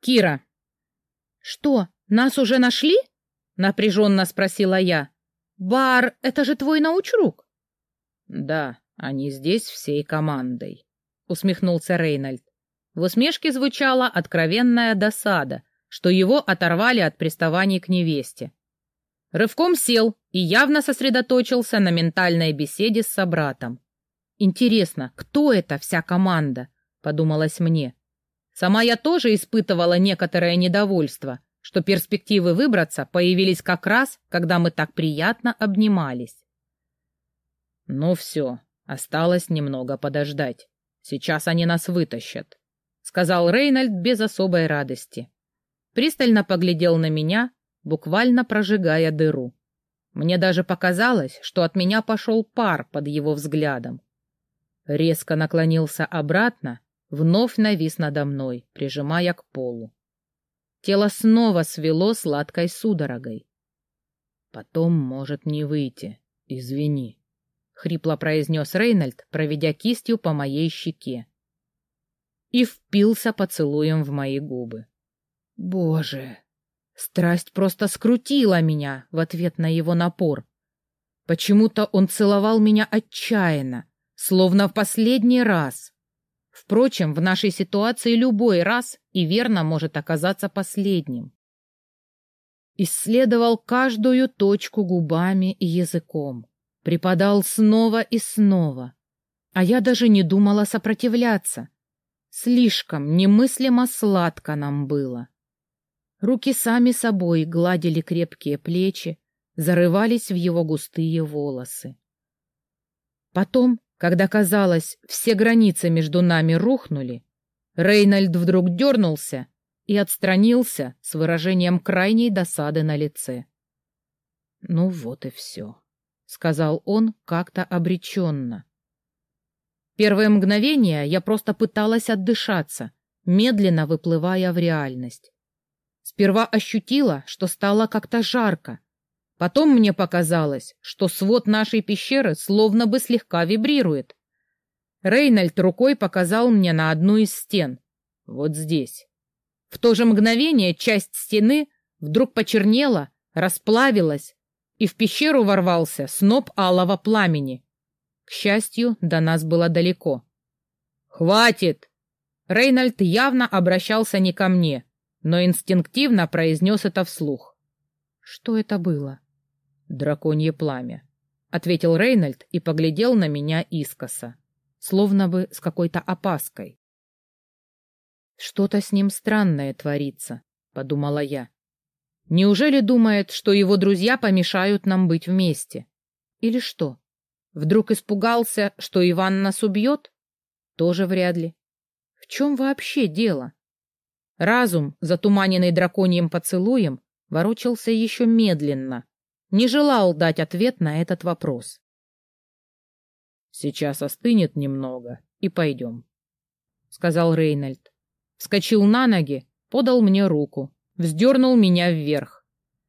Кира. Что, нас уже нашли? Напряженно спросила я. Бар, это же твой научрук. Да, они здесь всей командой, усмехнулся Рейнольд. В усмешке звучала откровенная досада, что его оторвали от приставаний к невесте. Рывком сел и явно сосредоточился на ментальной беседе с собратом. «Интересно, кто это вся команда?» — подумалось мне. Сама я тоже испытывала некоторое недовольство, что перспективы выбраться появились как раз, когда мы так приятно обнимались. «Ну все, осталось немного подождать. Сейчас они нас вытащат», — сказал Рейнольд без особой радости. Пристально поглядел на меня, буквально прожигая дыру. Мне даже показалось, что от меня пошел пар под его взглядом. Резко наклонился обратно, вновь навис надо мной, прижимая к полу. Тело снова свело сладкой судорогой. «Потом может не выйти. Извини», — хрипло произнес Рейнольд, проведя кистью по моей щеке. И впился поцелуем в мои губы. «Боже!» Страсть просто скрутила меня в ответ на его напор. Почему-то он целовал меня отчаянно, словно в последний раз. Впрочем, в нашей ситуации любой раз и верно может оказаться последним. Исследовал каждую точку губами и языком, припадал снова и снова, а я даже не думала сопротивляться. Слишком немыслимо сладко нам было. Руки сами собой гладили крепкие плечи, зарывались в его густые волосы. Потом, когда казалось, все границы между нами рухнули, Рейнольд вдруг дернулся и отстранился с выражением крайней досады на лице. «Ну вот и все», — сказал он как-то обреченно. Первое мгновение я просто пыталась отдышаться, медленно выплывая в реальность. Сперва ощутила, что стало как-то жарко. Потом мне показалось, что свод нашей пещеры словно бы слегка вибрирует. Рейнольд рукой показал мне на одну из стен. Вот здесь. В то же мгновение часть стены вдруг почернела, расплавилась, и в пещеру ворвался сноп алого пламени. К счастью, до нас было далеко. «Хватит!» Рейнольд явно обращался не ко мне, но инстинктивно произнес это вслух. «Что это было?» «Драконье пламя», — ответил Рейнольд и поглядел на меня искоса, словно бы с какой-то опаской. «Что-то с ним странное творится», — подумала я. «Неужели думает, что его друзья помешают нам быть вместе? Или что? Вдруг испугался, что Иван нас убьет? Тоже вряд ли. В чем вообще дело?» Разум, затуманенный драконьим поцелуем, ворочался еще медленно, не желал дать ответ на этот вопрос. «Сейчас остынет немного, и пойдем», — сказал Рейнольд. Вскочил на ноги, подал мне руку, вздернул меня вверх.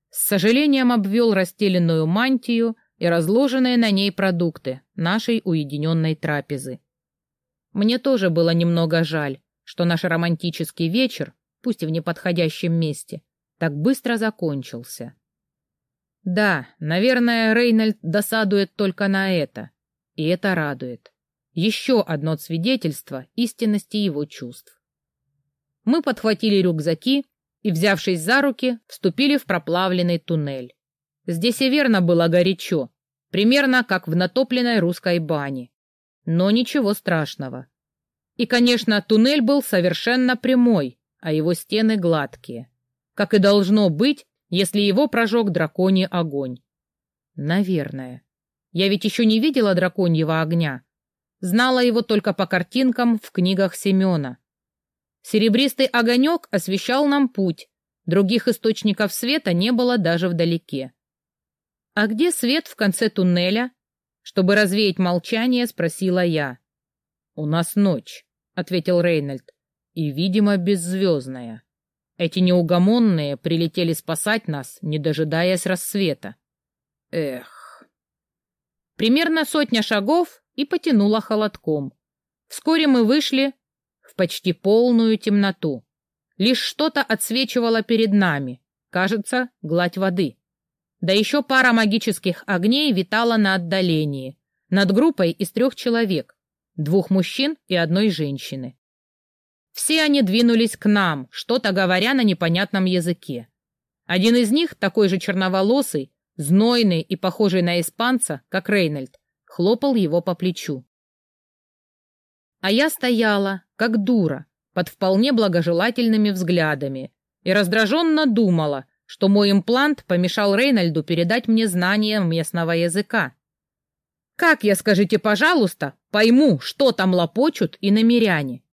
С сожалением обвел расстеленную мантию и разложенные на ней продукты нашей уединенной трапезы. Мне тоже было немного жаль, что наш романтический вечер пусть и в неподходящем месте, так быстро закончился. Да, наверное, Рейнольд досадует только на это, и это радует. Еще одно свидетельство истинности его чувств. Мы подхватили рюкзаки и, взявшись за руки, вступили в проплавленный туннель. Здесь и верно было горячо, примерно как в натопленной русской бане. Но ничего страшного. И, конечно, туннель был совершенно прямой, а его стены гладкие, как и должно быть, если его прожег драконий огонь. Наверное. Я ведь еще не видела драконьего огня. Знала его только по картинкам в книгах Семена. Серебристый огонек освещал нам путь, других источников света не было даже вдалеке. «А где свет в конце туннеля?» Чтобы развеять молчание, спросила я. «У нас ночь», — ответил Рейнольд и, видимо, беззвездная. Эти неугомонные прилетели спасать нас, не дожидаясь рассвета. Эх. Примерно сотня шагов и потянула холодком. Вскоре мы вышли в почти полную темноту. Лишь что-то отсвечивало перед нами. Кажется, гладь воды. Да еще пара магических огней витала на отдалении, над группой из трех человек, двух мужчин и одной женщины. Все они двинулись к нам, что-то говоря на непонятном языке. Один из них, такой же черноволосый, знойный и похожий на испанца, как Рейнольд, хлопал его по плечу. А я стояла, как дура, под вполне благожелательными взглядами и раздраженно думала, что мой имплант помешал Рейнольду передать мне знания местного языка. Как я, скажите, пожалуйста, пойму, что там лопочут и намеряне?